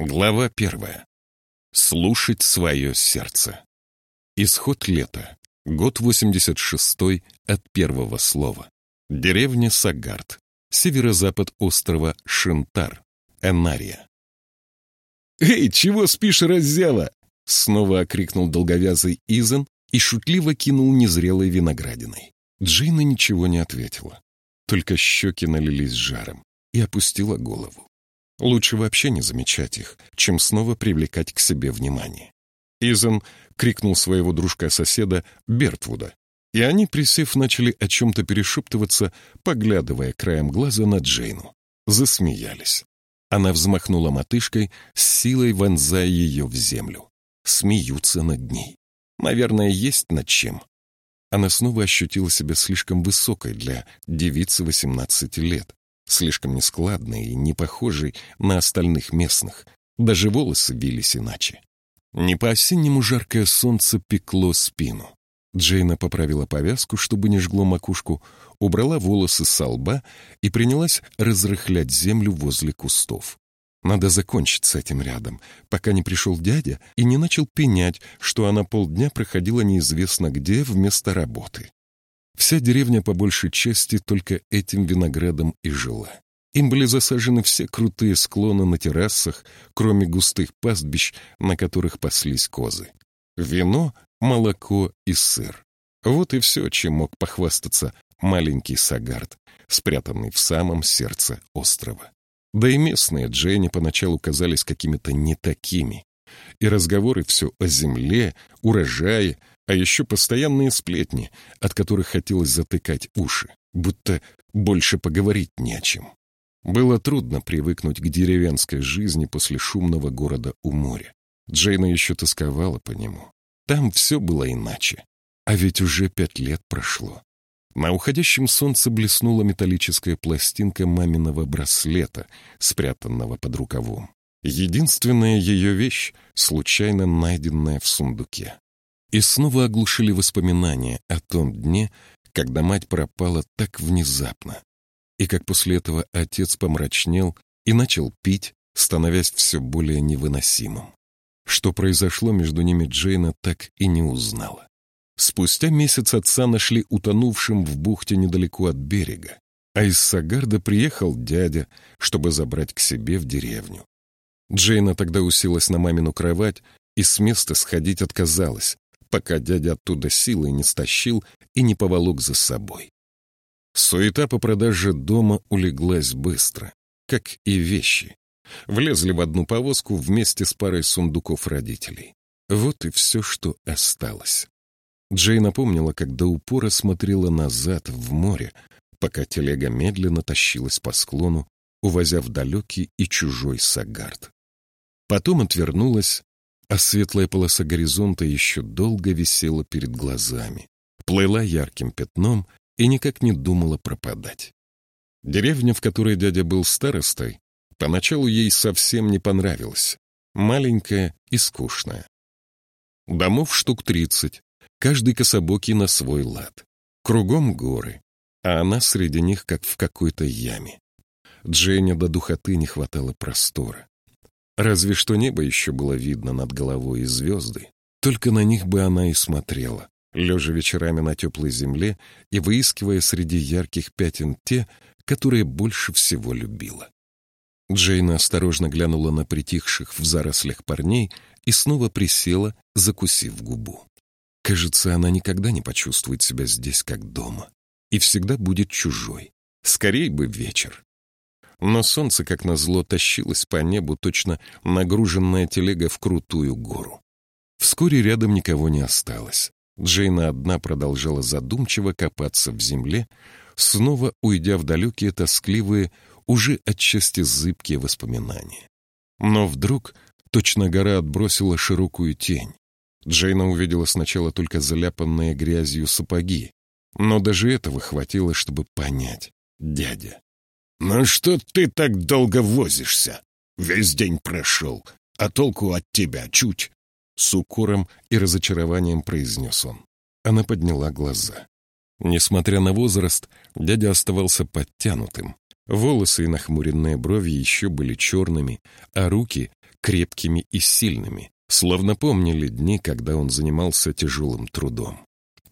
Глава первая. Слушать свое сердце. Исход лета. Год 86 от первого слова. Деревня Сагард. Северо-запад острова Шинтар. Энария. «Эй, чего спишь, раззява?» Снова окрикнул долговязый Изен и шутливо кинул незрелой виноградиной. Джейна ничего не ответила. Только щеки налились жаром и опустила голову. Лучше вообще не замечать их, чем снова привлекать к себе внимание. Изен крикнул своего дружка-соседа Бертвуда, и они, присев, начали о чем-то перешептываться, поглядывая краем глаза на Джейну. Засмеялись. Она взмахнула мотышкой, с силой вонзая ее в землю. Смеются над ней. Наверное, есть над чем. Она снова ощутила себя слишком высокой для девицы 18 лет, слишком нескладной и не похожей на остальных местных. Даже волосы вились иначе. Не по-осеннему жаркое солнце пекло спину. Джейна поправила повязку, чтобы не жгло макушку, убрала волосы со лба и принялась разрыхлять землю возле кустов. Надо закончить с этим рядом, пока не пришел дядя и не начал пенять, что она полдня проходила неизвестно где вместо работы. Вся деревня по большей части только этим виноградом и жила. Им были засажены все крутые склоны на террасах, кроме густых пастбищ, на которых паслись козы. Вино, молоко и сыр. Вот и все, чем мог похвастаться маленький Сагард, спрятанный в самом сердце острова. Да и местные Дженни поначалу казались какими-то не такими. И разговоры все о земле, урожае, а еще постоянные сплетни, от которых хотелось затыкать уши, будто больше поговорить не о чем. Было трудно привыкнуть к деревенской жизни после шумного города у моря. Джейна еще тосковала по нему. Там все было иначе. А ведь уже пять лет прошло. На уходящем солнце блеснула металлическая пластинка маминого браслета, спрятанного под рукавом. Единственная ее вещь, случайно найденная в сундуке. И снова оглушили воспоминания о том дне, когда мать пропала так внезапно, и как после этого отец помрачнел и начал пить, становясь все более невыносимым. Что произошло между ними, Джейна так и не узнала. Спустя месяц отца нашли утонувшим в бухте недалеко от берега, а из Сагарда приехал дядя, чтобы забрать к себе в деревню. Джейна тогда уселась на мамину кровать и с места сходить отказалась, пока дядя оттуда силой не стащил и не поволок за собой. Суета по продаже дома улеглась быстро, как и вещи. Влезли в одну повозку вместе с парой сундуков родителей. Вот и все, что осталось. Джей напомнила, как до упора смотрела назад в море, пока телега медленно тащилась по склону, увозя в далекий и чужой Сагард. Потом отвернулась а светлая полоса горизонта еще долго висела перед глазами, плыла ярким пятном и никак не думала пропадать. Деревня, в которой дядя был старостой, поначалу ей совсем не понравилась, маленькая и скучная. Домов штук тридцать, каждый кособокий на свой лад. Кругом горы, а она среди них как в какой-то яме. Дженни до духоты не хватало простора. Разве что небо еще было видно над головой и звезды. Только на них бы она и смотрела, лежа вечерами на теплой земле и выискивая среди ярких пятен те, которые больше всего любила. Джейна осторожно глянула на притихших в зарослях парней и снова присела, закусив губу. Кажется, она никогда не почувствует себя здесь как дома и всегда будет чужой. Скорей бы вечер но солнце, как назло, тащилось по небу, точно нагруженная телега в крутую гору. Вскоре рядом никого не осталось. Джейна одна продолжала задумчиво копаться в земле, снова уйдя в далекие тоскливые, уже отчасти зыбкие воспоминания. Но вдруг точно гора отбросила широкую тень. Джейна увидела сначала только заляпанные грязью сапоги, но даже этого хватило, чтобы понять. Дядя. «Ну что ты так долго возишься? Весь день прошел, а толку от тебя чуть!» С укором и разочарованием произнес он. Она подняла глаза. Несмотря на возраст, дядя оставался подтянутым, Волосы и нахмуренные брови еще были черными, а руки — крепкими и сильными, словно помнили дни, когда он занимался тяжелым трудом.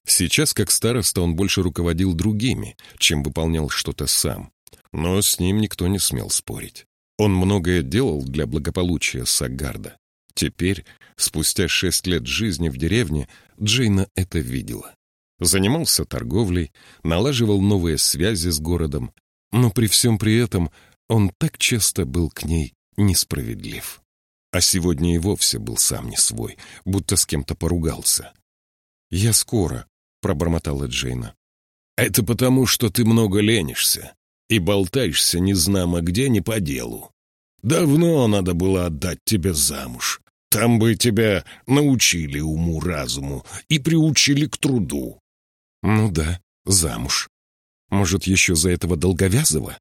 Сейчас, как староста, он больше руководил другими, чем выполнял что-то сам. Но с ним никто не смел спорить. Он многое делал для благополучия Сагарда. Теперь, спустя шесть лет жизни в деревне, Джейна это видела. Занимался торговлей, налаживал новые связи с городом, но при всем при этом он так часто был к ней несправедлив. А сегодня и вовсе был сам не свой, будто с кем-то поругался. «Я скоро», — пробормотала Джейна. «Это потому, что ты много ленишься и болтаешься незнамо где, не по делу. Давно надо было отдать тебя замуж. Там бы тебя научили уму-разуму и приучили к труду». «Ну да, замуж. Может, еще за этого долговязого?»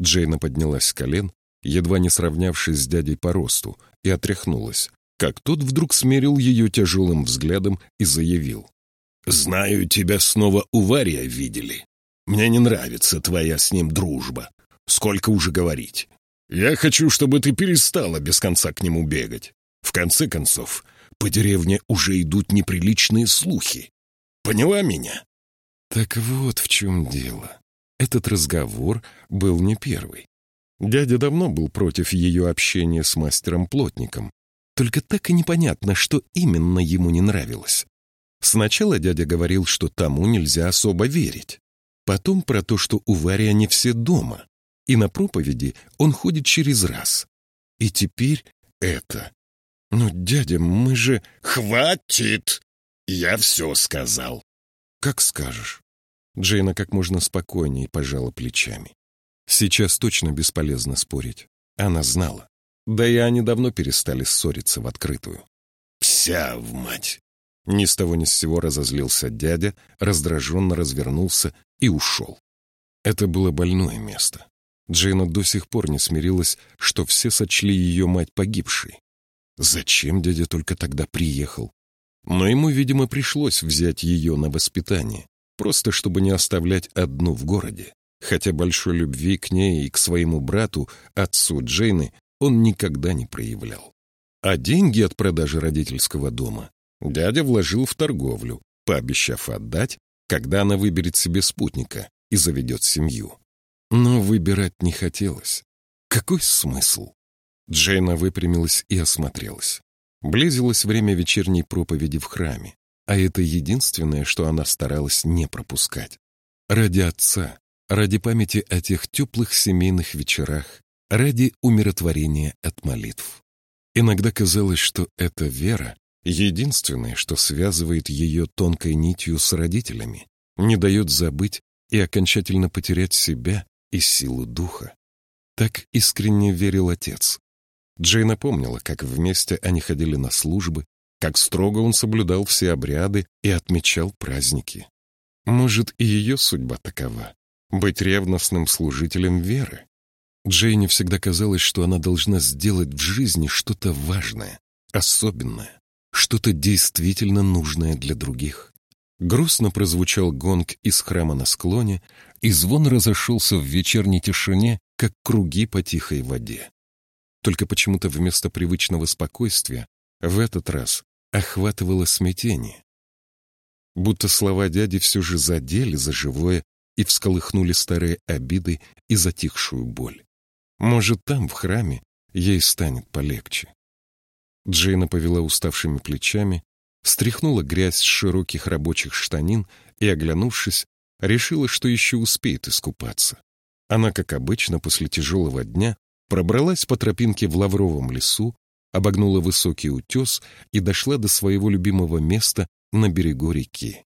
Джейна поднялась с колен, едва не сравнявшись с дядей по росту, и отряхнулась, как тот вдруг смерил ее тяжелым взглядом и заявил. «Знаю, тебя снова у Вария видели. Мне не нравится твоя с ним дружба. Сколько уже говорить. Я хочу, чтобы ты перестала без конца к нему бегать. В конце концов, по деревне уже идут неприличные слухи. Поняла меня?» Так вот в чем дело. Этот разговор был не первый. Дядя давно был против ее общения с мастером-плотником. Только так и непонятно, что именно ему не нравилось. Сначала дядя говорил, что тому нельзя особо верить. Потом про то, что у Варя не все дома. И на проповеди он ходит через раз. И теперь это. «Ну, дядя, мы же...» «Хватит! Я все сказал». «Как скажешь». Джейна как можно спокойнее пожала плечами. Сейчас точно бесполезно спорить. Она знала. Да и они давно перестали ссориться в открытую. «Пся в мать!» Ни с того ни с сего разозлился дядя, раздраженно развернулся и ушел. Это было больное место. Джейна до сих пор не смирилась, что все сочли ее мать погибшей. Зачем дядя только тогда приехал? Но ему, видимо, пришлось взять ее на воспитание, просто чтобы не оставлять одну в городе. Хотя большой любви к ней и к своему брату, отцу Джейны, он никогда не проявлял. А деньги от продажи родительского дома дядя вложил в торговлю, пообещав отдать, когда она выберет себе спутника и заведет семью. Но выбирать не хотелось. Какой смысл? Джейна выпрямилась и осмотрелась. Близилось время вечерней проповеди в храме, а это единственное, что она старалась не пропускать. Ради отца, ради памяти о тех теплых семейных вечерах, ради умиротворения от молитв. Иногда казалось, что эта вера — единственное, что связывает ее тонкой нитью с родителями, не дает забыть и окончательно потерять себя и силу духа. Так искренне верил отец. Джейна помнила, как вместе они ходили на службы, как строго он соблюдал все обряды и отмечал праздники. Может, и ее судьба такова — быть ревностным служителем веры. Джейне всегда казалось, что она должна сделать в жизни что-то важное, особенное, что-то действительно нужное для других. Грустно прозвучал гонг из храма на склоне, и звон разошелся в вечерней тишине, как круги по тихой воде. Только почему-то вместо привычного спокойствия в этот раз охватывало смятение. Будто слова дяди все же задели за живое и всколыхнули старые обиды и затихшую боль. Может, там, в храме, ей станет полегче. Джейна повела уставшими плечами, стряхнула грязь с широких рабочих штанин и, оглянувшись, решила, что еще успеет искупаться. Она, как обычно, после тяжелого дня Пробралась по тропинке в Лавровом лесу, обогнула высокий утес и дошла до своего любимого места на берегу реки.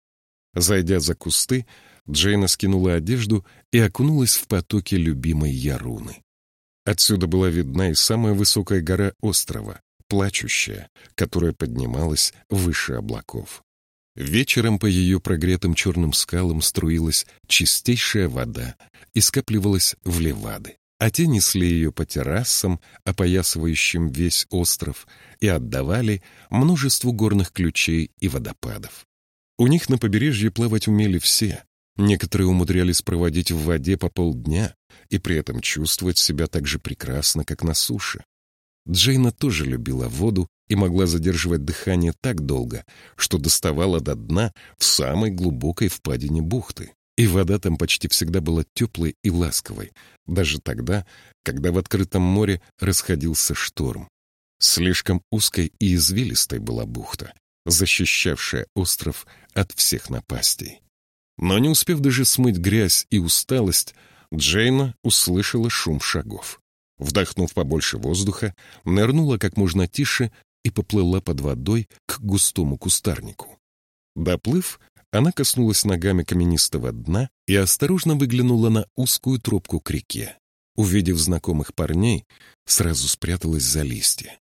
Зайдя за кусты, Джейна скинула одежду и окунулась в потоки любимой Яруны. Отсюда была видна и самая высокая гора острова, плачущая, которая поднималась выше облаков. Вечером по ее прогретым черным скалам струилась чистейшая вода и скапливалась в левады а те несли ее по террасам, опоясывающим весь остров, и отдавали множеству горных ключей и водопадов. У них на побережье плавать умели все, Некоторые умудрялись проводить в воде по полдня и при этом чувствовать себя так же прекрасно, как на суше. Джейна тоже любила воду и могла задерживать дыхание так долго, что доставала до дна в самой глубокой впадине бухты. И вода там почти всегда была теплой и ласковой, даже тогда, когда в открытом море расходился шторм. Слишком узкой и извилистой была бухта, защищавшая остров от всех напастей. Но не успев даже смыть грязь и усталость, Джейна услышала шум шагов. Вдохнув побольше воздуха, нырнула как можно тише и поплыла под водой к густому кустарнику. Доплыв, она коснулась ногами каменистого дна и осторожно выглянула на узкую тропку к реке. Увидев знакомых парней, сразу спряталась за листья.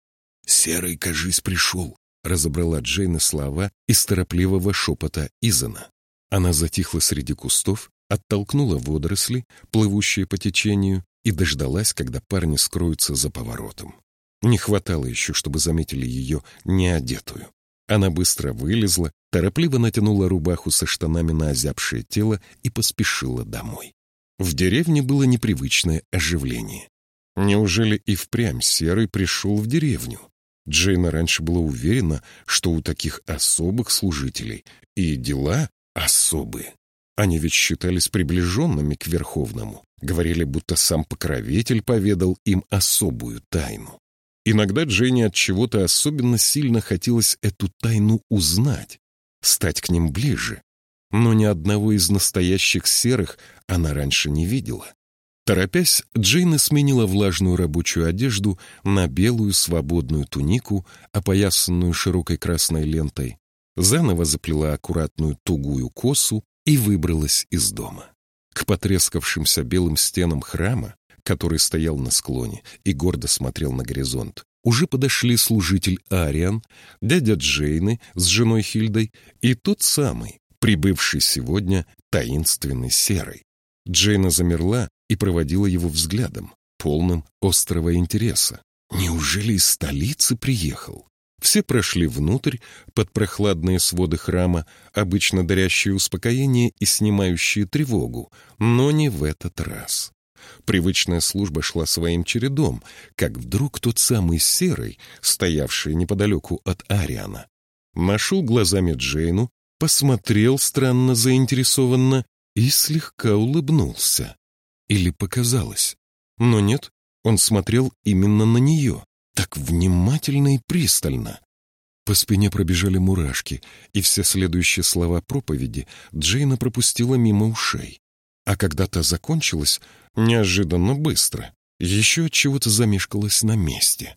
«Серый, кажись, пришел», — разобрала Джейна слова из торопливого шепота Изана. Она затихла среди кустов, оттолкнула водоросли, плывущие по течению, и дождалась, когда парни скроются за поворотом. Не хватало еще, чтобы заметили ее неодетую. Она быстро вылезла, торопливо натянула рубаху со штанами на озябшее тело и поспешила домой. В деревне было непривычное оживление. Неужели и впрямь Серый пришел в деревню? Джейна раньше была уверена, что у таких особых служителей и дела особые. Они ведь считались приближенными к Верховному, говорили, будто сам покровитель поведал им особую тайну. Иногда Дженни от чего-то особенно сильно хотелось эту тайну узнать, стать к ним ближе. Но ни одного из настоящих серых она раньше не видела. Торопясь, Джейна сменила влажную рабочую одежду на белую свободную тунику, опоясанную широкой красной лентой, заново заплела аккуратную тугую косу и выбралась из дома. К потрескавшимся белым стенам храма, который стоял на склоне и гордо смотрел на горизонт, уже подошли служитель Ариан, дядя Джейны с женой Хильдой и тот самый, прибывший сегодня таинственный серый. Джейна замерла и проводила его взглядом, полным острого интереса. Неужели из столицы приехал? Все прошли внутрь, под прохладные своды храма, обычно дарящие успокоение и снимающие тревогу, но не в этот раз. Привычная служба шла своим чередом, как вдруг тот самый серый, стоявший неподалеку от Ариана, нашел глазами Джейну, посмотрел странно заинтересованно и слегка улыбнулся. Или показалось. Но нет, он смотрел именно на нее так внимательно и пристально. По спине пробежали мурашки, и все следующие слова проповеди Джейна пропустила мимо ушей. А когда та закончилась, неожиданно быстро, еще от чего-то замешкалась на месте.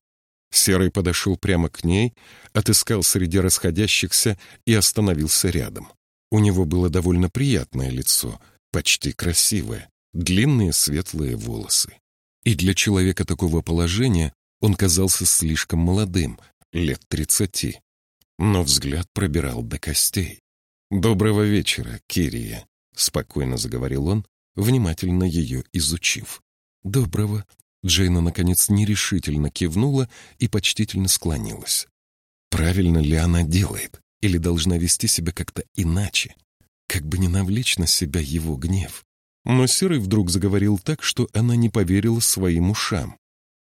Серый подошел прямо к ней, отыскал среди расходящихся и остановился рядом. У него было довольно приятное лицо, почти красивое, длинные светлые волосы. И для человека такого положения он казался слишком молодым, лет тридцати. Но взгляд пробирал до костей. «Доброго вечера, Кирия», — спокойно заговорил он, внимательно ее изучив. «Доброго». Джейна, наконец, нерешительно кивнула и почтительно склонилась. Правильно ли она делает? Или должна вести себя как-то иначе? Как бы не навлечь на себя его гнев. Но Серый вдруг заговорил так, что она не поверила своим ушам.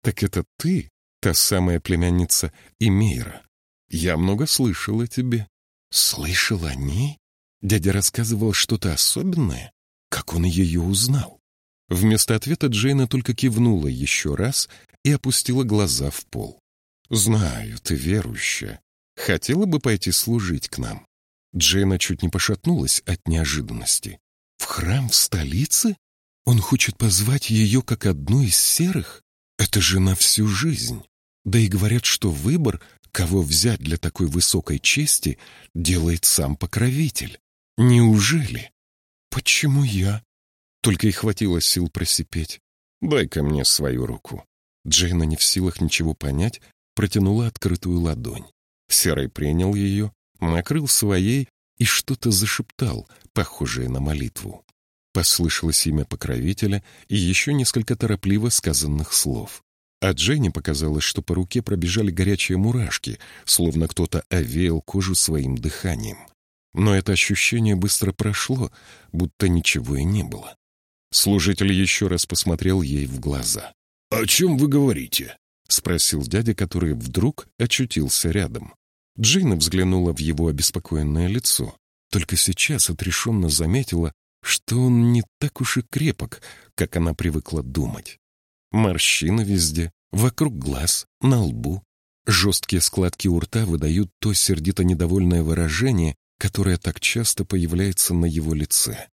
«Так это ты, та самая племянница Имейра? Я много слышал о тебе». «Слышал о ней?» Дядя рассказывал что-то особенное? Как он ее узнал? Вместо ответа Джейна только кивнула еще раз и опустила глаза в пол. «Знаю, ты верующая. Хотела бы пойти служить к нам?» Джейна чуть не пошатнулась от неожиданности. «В храм в столице? Он хочет позвать ее как одну из серых? Это же на всю жизнь. Да и говорят, что выбор, кого взять для такой высокой чести, делает сам покровитель. Неужели? Почему я? Только и хватило сил просипеть. Дай-ка мне свою руку. Джейна не в силах ничего понять, протянула открытую ладонь. Серый принял ее, накрыл своей и что-то зашептал, похожее на молитву. Послышалось имя покровителя и еще несколько торопливо сказанных слов. А Дженни показалось, что по руке пробежали горячие мурашки, словно кто-то овеял кожу своим дыханием. Но это ощущение быстро прошло, будто ничего и не было. Служитель еще раз посмотрел ей в глаза. «О чем вы говорите?» — спросил дядя, который вдруг очутился рядом. Джейна взглянула в его обеспокоенное лицо. Только сейчас отрешенно заметила, что он не так уж и крепок, как она привыкла думать. Морщины везде, вокруг глаз, на лбу. Жесткие складки у рта выдают то сердито-недовольное выражение, которое так часто появляется на его лице.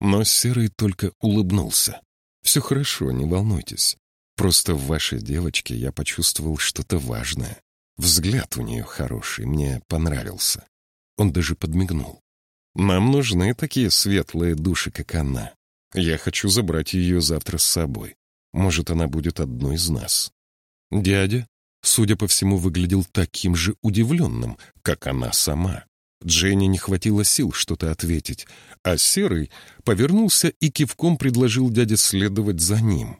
Но Серый только улыбнулся. «Все хорошо, не волнуйтесь. Просто в вашей девочке я почувствовал что-то важное. Взгляд у нее хороший, мне понравился». Он даже подмигнул. Нам нужны такие светлые души, как она. Я хочу забрать ее завтра с собой. Может, она будет одной из нас. Дядя, судя по всему, выглядел таким же удивленным, как она сама. Дженни не хватило сил что-то ответить, а Серый повернулся и кивком предложил дяде следовать за ним.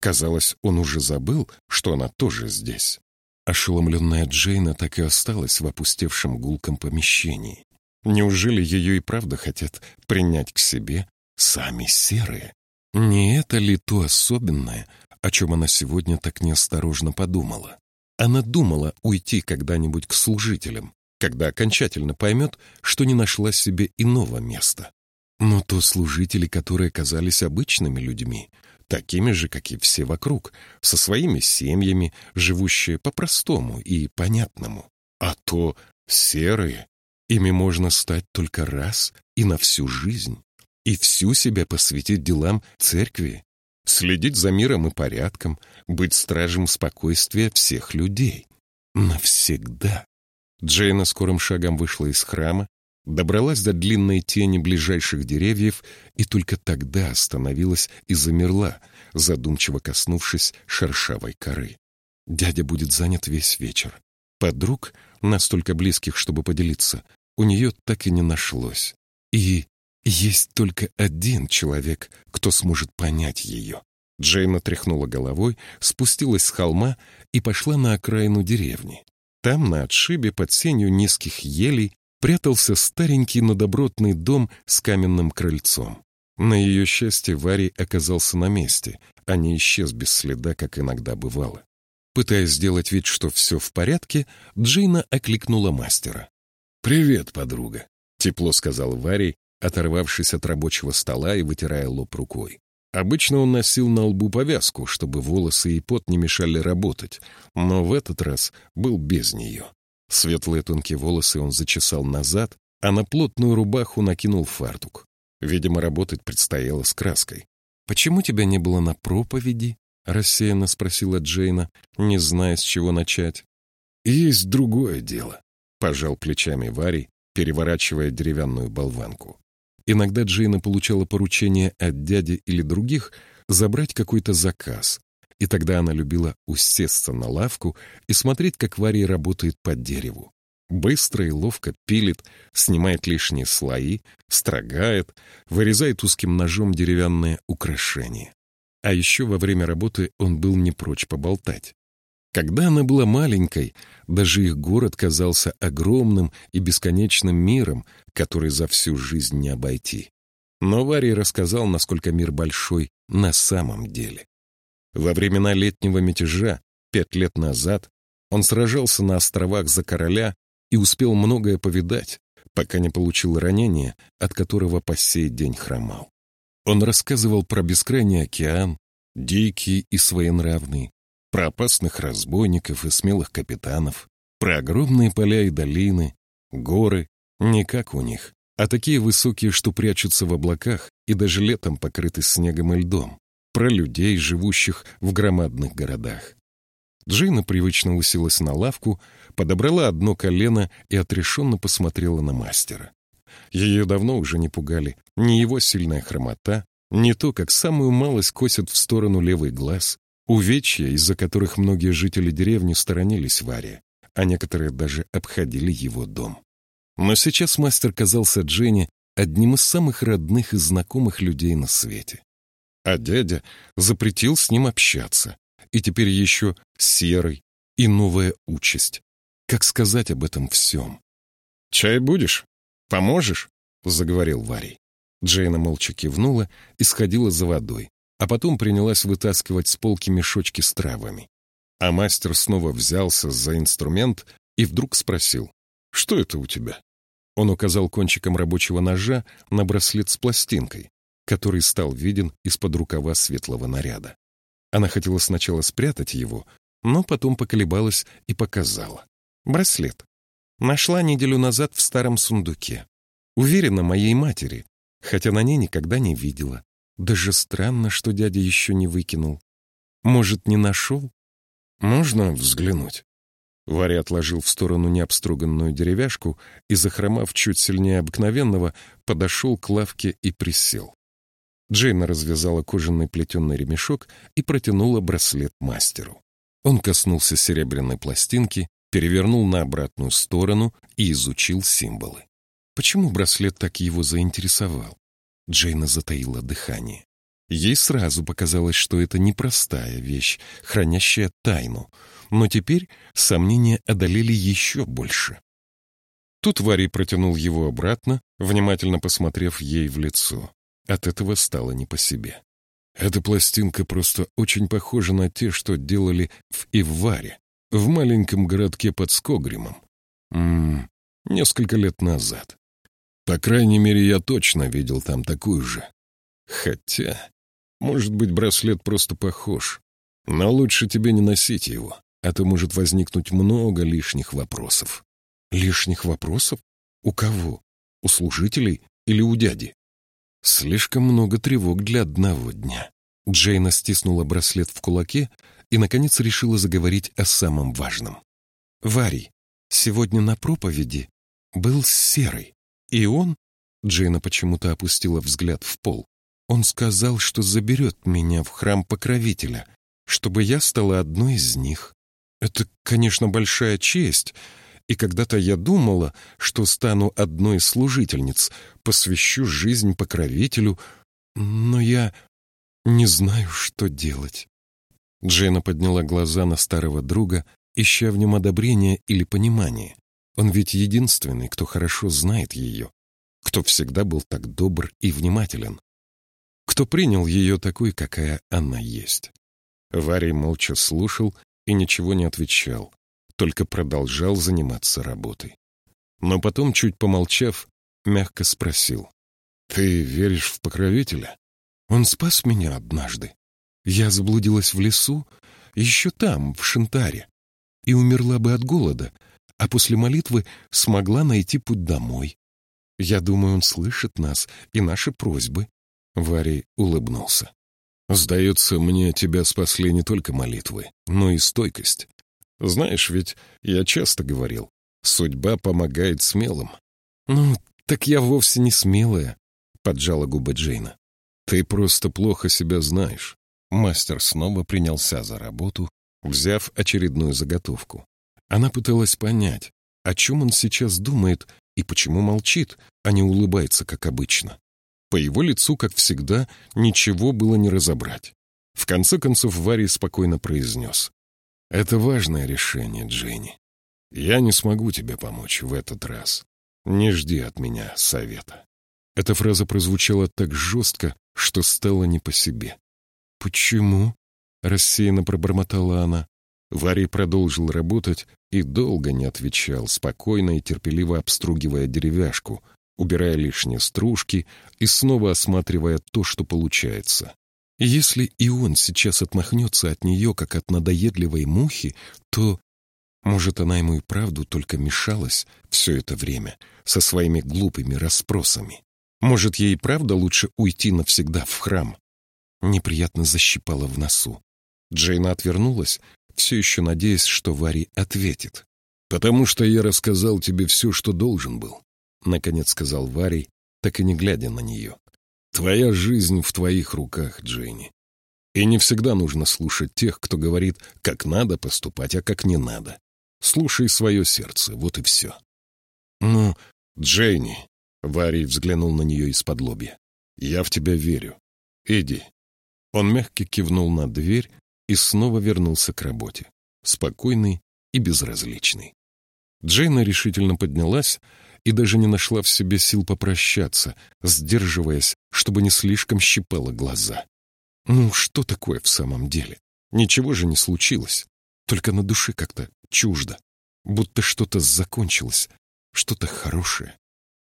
Казалось, он уже забыл, что она тоже здесь. Ошеломленная Джейна так и осталась в опустевшем гулком помещении. Неужели ее и правда хотят принять к себе сами серые? Не это ли то особенное, о чем она сегодня так неосторожно подумала? Она думала уйти когда-нибудь к служителям, когда окончательно поймет, что не нашла себе иного места. Но то служители, которые казались обычными людьми, такими же, как и все вокруг, со своими семьями, живущие по-простому и понятному. А то серые, Ими можно стать только раз и на всю жизнь, и всю себя посвятить делам церкви, следить за миром и порядком, быть стражем спокойствия всех людей. Навсегда. Джейна скорым шагом вышла из храма, добралась до длинной тени ближайших деревьев и только тогда остановилась и замерла, задумчиво коснувшись шершавой коры. Дядя будет занят весь вечер. Подруг, настолько близких, чтобы поделиться, у нее так и не нашлось. И есть только один человек, кто сможет понять ее. Джейна тряхнула головой, спустилась с холма и пошла на окраину деревни. Там, на отшибе, под сенью низких елей, прятался старенький, но добротный дом с каменным крыльцом. На ее счастье Варий оказался на месте, а не исчез без следа, как иногда бывало. Пытаясь сделать вид, что все в порядке, Джейна окликнула мастера. «Привет, подруга», — тепло сказал Варий, оторвавшись от рабочего стола и вытирая лоб рукой. Обычно он носил на лбу повязку, чтобы волосы и пот не мешали работать, но в этот раз был без нее. Светлые тонкие волосы он зачесал назад, а на плотную рубаху накинул фартук. Видимо, работать предстояло с краской. «Почему тебя не было на проповеди?» — рассеянно спросила Джейна, не зная, с чего начать. «Есть другое дело», Пожал плечами Варий, переворачивая деревянную болванку. Иногда Джейна получала поручение от дяди или других забрать какой-то заказ, и тогда она любила усесться на лавку и смотреть, как Варий работает по дереву. Быстро и ловко пилит, снимает лишние слои, строгает, вырезает узким ножом деревянное украшение. А еще во время работы он был не прочь поболтать. Когда она была маленькой, даже их город казался огромным и бесконечным миром, который за всю жизнь не обойти. Но Варий рассказал, насколько мир большой на самом деле. Во времена летнего мятежа, пять лет назад, он сражался на островах за короля и успел многое повидать, пока не получил ранения, от которого по сей день хромал. Он рассказывал про бескрайний океан, дикий и своенравный, про опасных разбойников и смелых капитанов, про огромные поля и долины, горы, не как у них, а такие высокие, что прячутся в облаках и даже летом покрыты снегом и льдом, про людей, живущих в громадных городах. Джейна привычно уселась на лавку, подобрала одно колено и отрешенно посмотрела на мастера. Ее давно уже не пугали ни его сильная хромота, ни то, как самую малость косят в сторону левый глаз, Увечья, из-за которых многие жители деревни сторонились Варя, а некоторые даже обходили его дом. Но сейчас мастер казался Дженни одним из самых родных и знакомых людей на свете. А дядя запретил с ним общаться, и теперь еще серый и новая участь. Как сказать об этом всем? «Чай будешь?» Поможешь?» — заговорил Варий. Джейна молча кивнула и сходила за водой, а потом принялась вытаскивать с полки мешочки с травами. А мастер снова взялся за инструмент и вдруг спросил, «Что это у тебя?» Он указал кончиком рабочего ножа на браслет с пластинкой, который стал виден из-под рукава светлого наряда. Она хотела сначала спрятать его, но потом поколебалась и показала. Браслет. Нашла неделю назад в старом сундуке. Уверена, моей матери, хотя на ней никогда не видела. Даже странно, что дядя еще не выкинул. Может, не нашел? Можно взглянуть? Варя отложил в сторону необструганную деревяшку и, захромав чуть сильнее обыкновенного, подошел к лавке и присел. Джейна развязала кожаный плетеный ремешок и протянула браслет мастеру. Он коснулся серебряной пластинки, перевернул на обратную сторону и изучил символы. Почему браслет так его заинтересовал? Джейна затаила дыхание. Ей сразу показалось, что это непростая вещь, хранящая тайну, но теперь сомнения одолели еще больше. Тут Варий протянул его обратно, внимательно посмотрев ей в лицо. От этого стало не по себе. Эта пластинка просто очень похожа на те, что делали в Иваре, в маленьком городке под Скогримом. Ммм, несколько лет назад. По крайней мере, я точно видел там такую же. Хотя, может быть, браслет просто похож. Но лучше тебе не носить его, а то может возникнуть много лишних вопросов. Лишних вопросов? У кого? У служителей или у дяди? Слишком много тревог для одного дня. Джейна стиснула браслет в кулаке и, наконец, решила заговорить о самом важном. «Варий, сегодня на проповеди был серый, и он...» Джейна почему-то опустила взгляд в пол. «Он сказал, что заберет меня в храм покровителя, чтобы я стала одной из них. Это, конечно, большая честь, и когда-то я думала, что стану одной из служительниц, посвящу жизнь покровителю, но я не знаю, что делать. Джейна подняла глаза на старого друга, ища в нем одобрения или понимания. Он ведь единственный, кто хорошо знает ее, кто всегда был так добр и внимателен, кто принял ее такой, какая она есть. Варий молча слушал и ничего не отвечал, только продолжал заниматься работой. Но потом, чуть помолчав, мягко спросил. «Ты веришь в покровителя? Он спас меня однажды. Я заблудилась в лесу, еще там, в Шантаре, и умерла бы от голода, а после молитвы смогла найти путь домой. Я думаю, он слышит нас и наши просьбы». Варий улыбнулся. «Сдается мне, тебя спасли не только молитвы, но и стойкость. Знаешь, ведь я часто говорил, судьба помогает смелым. Ну, так я вовсе не смелая, поджала губы Джейна. Ты просто плохо себя знаешь. Мастер снова принялся за работу, взяв очередную заготовку. Она пыталась понять, о чем он сейчас думает и почему молчит, а не улыбается, как обычно. По его лицу, как всегда, ничего было не разобрать. В конце концов Варий спокойно произнес. Это важное решение, Дженни. Я не смогу тебе помочь в этот раз. Не жди от меня совета. Эта фраза прозвучала так жестко, что стало не по себе. «Почему?» — рассеянно пробормотала она. Варий продолжил работать и долго не отвечал, спокойно и терпеливо обстругивая деревяшку, убирая лишние стружки и снова осматривая то, что получается. Если и он сейчас отмахнется от нее, как от надоедливой мухи, то, может, она ему и правду только мешалась все это время со своими глупыми расспросами. Может, ей правда лучше уйти навсегда в храм? Неприятно защипала в носу. Джейна отвернулась, все еще надеясь, что Вари ответит. «Потому что я рассказал тебе все, что должен был», — наконец сказал Варий, так и не глядя на нее. Твоя жизнь в твоих руках, Дженни. И не всегда нужно слушать тех, кто говорит, как надо поступать, а как не надо. Слушай свое сердце, вот и все. Ну, Дженни, Варий взглянул на нее из-под лобья. Я в тебя верю. Иди. Он мягко кивнул на дверь и снова вернулся к работе, спокойный и безразличный. Джейна решительно поднялась и даже не нашла в себе сил попрощаться, сдерживаясь, чтобы не слишком щипало глаза. Ну, что такое в самом деле? Ничего же не случилось. Только на душе как-то чуждо. Будто что-то закончилось, что-то хорошее.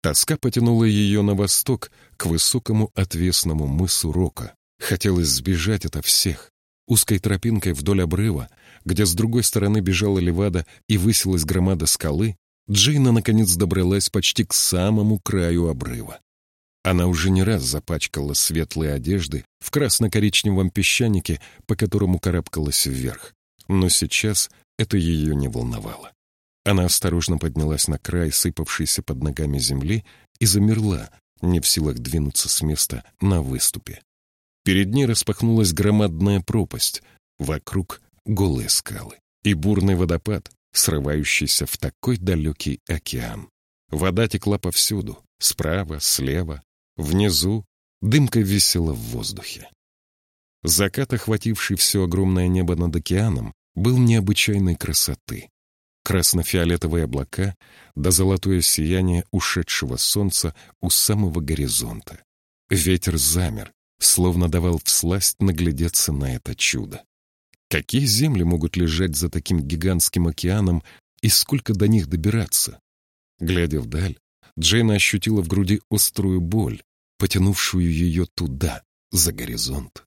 Тоска потянула ее на восток, к высокому отвесному мысу Рока. Хотелось сбежать ото всех. Узкой тропинкой вдоль обрыва, где с другой стороны бежала левада и высилась громада скалы, Джейна наконец добралась почти к самому краю обрыва. Она уже не раз запачкала светлые одежды в красно-коричневом песчанике, по которому карабкалась вверх. Но сейчас это ее не волновало. Она осторожно поднялась на край сыпавшейся под ногами земли и замерла, не в силах двинуться с места на выступе. Перед ней распахнулась громадная пропасть, вокруг голые скалы и бурный водопад, срывающийся в такой далекий океан. Вода текла повсюду, справа, слева, внизу, дымка висела в воздухе. Закат, охвативший все огромное небо над океаном, был необычайной красоты. Красно-фиолетовые облака да золотое сияние ушедшего солнца у самого горизонта. Ветер замер, словно давал всласть наглядеться на это чудо. Какие земли могут лежать за таким гигантским океаном и сколько до них добираться? Глядя вдаль, Джейна ощутила в груди острую боль, потянувшую ее туда, за горизонт.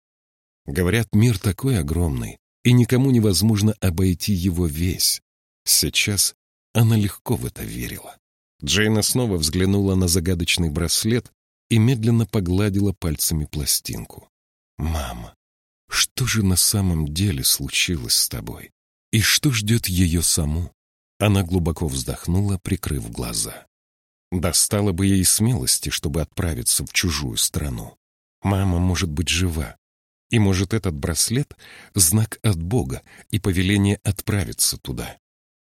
Говорят, мир такой огромный, и никому невозможно обойти его весь. Сейчас она легко в это верила. Джейна снова взглянула на загадочный браслет и медленно погладила пальцами пластинку. «Мама, что же на самом деле случилось с тобой? И что ждет ее саму?» Она глубоко вздохнула, прикрыв глаза. Достало бы ей смелости, чтобы отправиться в чужую страну. Мама может быть жива. И может этот браслет — знак от Бога и повеление отправиться туда.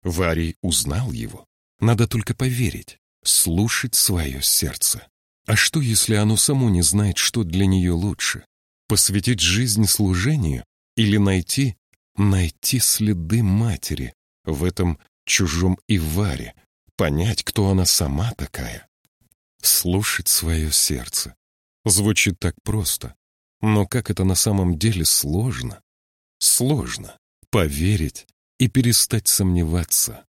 Варий узнал его. Надо только поверить, слушать свое сердце. А что, если оно само не знает, что для нее лучше? Посвятить жизнь служению или найти, найти следы матери в этом чужом Иваре, понять, кто она сама такая? Слушать свое сердце. Звучит так просто. Но как это на самом деле сложно? Сложно поверить и перестать сомневаться.